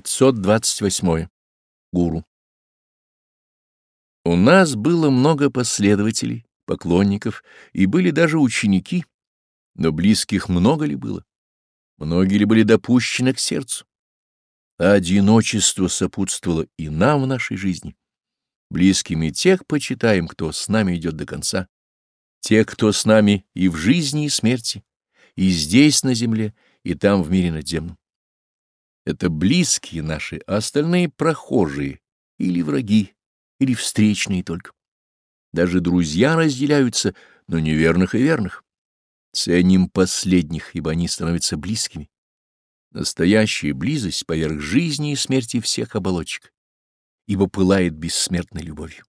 528. Гуру. У нас было много последователей, поклонников, и были даже ученики, но близких много ли было? Многие ли были допущены к сердцу? Одиночество сопутствовало и нам в нашей жизни. Близкими тех почитаем, кто с нами идет до конца, тех, кто с нами и в жизни, и смерти, и здесь на земле, и там в мире надземном. Это близкие наши, а остальные — прохожие, или враги, или встречные только. Даже друзья разделяются но неверных и верных. Ценим последних, ибо они становятся близкими. Настоящая близость поверх жизни и смерти всех оболочек, ибо пылает бессмертной любовью.